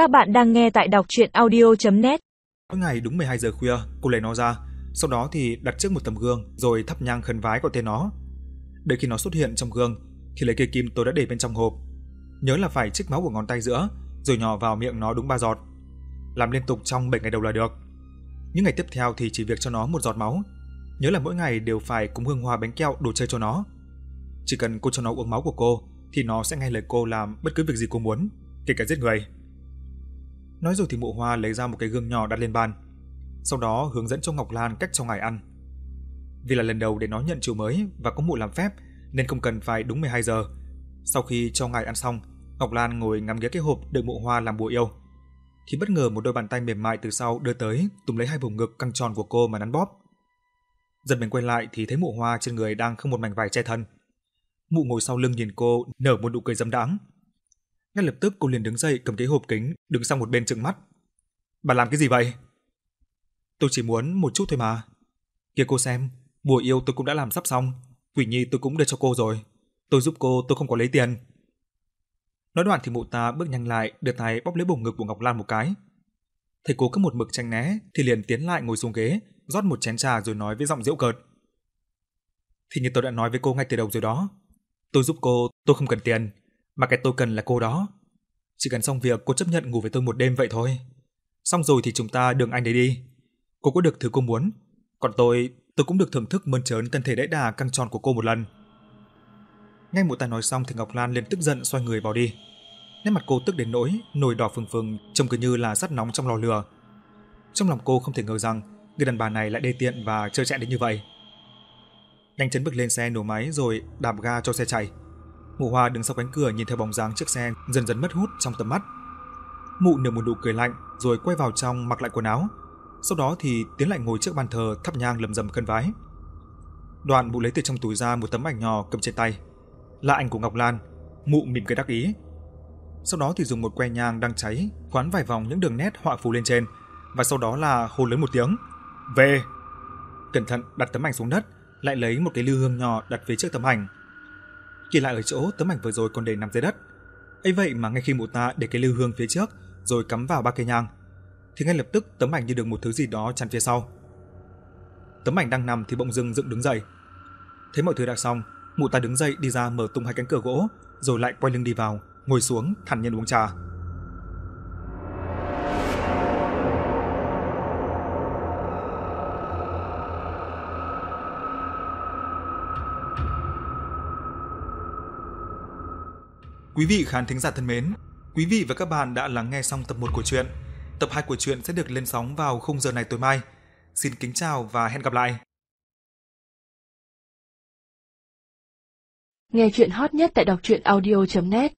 Các bạn đang nghe tại đọc chuyện audio.net Mỗi ngày đúng 12 giờ khuya, cô lấy nó ra, sau đó thì đặt trước một tấm gương rồi thắp nhang khấn vái gọi tên nó. Đợi khi nó xuất hiện trong gương thì lấy cây kim tôi đã để bên trong hộp. Nhớ là phải trích máu của ngón tay giữa rồi nhỏ vào miệng nó đúng ba giọt. Làm liên tục trong 7 ngày đầu là được. Những ngày tiếp theo thì chỉ việc cho nó một giọt máu. Nhớ là mỗi ngày đều phải cúng hương hoa bánh kẹo đồ chơi cho nó. Chỉ cần cô cho nó uống máu của cô thì nó sẽ nghe lời cô làm bất cứ việc gì cô muốn, kể cả giết người. Nói rồi thì mụ hoa lấy ra một cái gương nhỏ đặt lên bàn. Sau đó hướng dẫn cho Ngọc Lan cách cho ngài ăn. Vì là lần đầu để nó nhận chiều mới và có mụ làm phép nên không cần phải đúng 12 giờ. Sau khi cho ngài ăn xong, Ngọc Lan ngồi ngắm nghía cái hộp đợi mụ hoa làm bùa yêu. Thì bất ngờ một đôi bàn tay mềm mại từ sau đưa tới, túm lấy hai vùng ngực căng tròn của cô mà nắn bóp. Giật mình quay lại thì thấy mụ hoa trên người đang không một mảnh vải che thân. Mụ ngồi sau lưng nhìn cô, nở một nụ cười dâm đãng. Ngay lập tức cô liền đứng dậy cầm cái hộp kính, đứng sang một bên trừng mắt. Bà làm cái gì vậy? Tôi chỉ muốn một chút thôi mà. Kia cô xem, bùa yêu tôi cũng đã làm sắp xong, quỷ nhi tôi cũng đưa cho cô rồi. Tôi giúp cô, tôi không có lấy tiền. Nói đoạn thì mụ ta bước nhanh lại, đưa tay bóp lấy bụng ngực của Ngọc Lan một cái. Thấy cô cứ một mực tránh né, thì liền tiến lại ngồi xuống ghế, rót một chén trà rồi nói với giọng giễu cợt. Thì như tôi đã nói với cô ngay từ đầu rồi đó. Tôi giúp cô, tôi không cần tiền, mà cái tôi cần là cô đó. Chỉ cần xong việc cô chấp nhận ngủ với tôi một đêm vậy thôi. Xong rồi thì chúng ta đường anh đấy đi. Cô có được thứ cô muốn, còn tôi, tôi cũng được thưởng thức mơn trớn thân thể đẫy đà căng tròn của cô một lần. Ngay mụ ta nói xong thì Ngọc Lan liền tức giận xoay người bỏ đi. Nét mặt cô tức đến nỗi nổi đỏ phừng phừng, trông cứ như là sắt nóng trong lò lửa. Trong lòng cô không thể ngờ rằng người đàn bà này lại đê tiện và chơi chạy đến như vậy. Nhanh chấn bước lên xe nổ máy rồi đạp ga cho xe chạy. Mụ Hoa đứng sau cánh cửa nhìn theo bóng dáng chiếc xe dần dần mất hút trong tầm mắt. Mụ nở một nụ cười lạnh rồi quay vào trong mặc lại quần áo. Sau đó thì tiến lại ngồi trước bàn thờ thắp nhang lầm rầm khấn vái. Đoạn mụ lấy từ trong túi ra một tấm ảnh nhỏ cầm trên tay. Là ảnh của Ngọc Lan. Mụ mỉm cười đắc ý. Sau đó thì dùng một que nhang đang cháy quán vài vòng những đường nét họa phù lên trên và sau đó là hô lớn một tiếng. Về! Cẩn thận đặt tấm ảnh xuống đất, lại lấy một cái lư hương nhỏ đặt phía trước tấm ảnh Kỳ lạ ở chỗ tấm ảnh vừa rồi còn để nằm dưới đất. ấy vậy mà ngay khi mụ ta để cái lưu hương phía trước rồi cắm vào ba cây nhang, thì ngay lập tức tấm ảnh như được một thứ gì đó chắn phía sau. Tấm ảnh đang nằm thì bỗng dưng dựng đứng dậy. Thấy mọi thứ đã xong, mụ ta đứng dậy đi ra mở tung hai cánh cửa gỗ, rồi lại quay lưng đi vào, ngồi xuống thản nhiên uống trà. Quý vị khán thính giả thân mến, quý vị và các bạn đã lắng nghe xong tập 1 của truyện. Tập 2 của truyện sẽ được lên sóng vào khung giờ này tối mai. Xin kính chào và hẹn gặp lại. Nghe chuyện hot nhất tại đọc truyện audio.net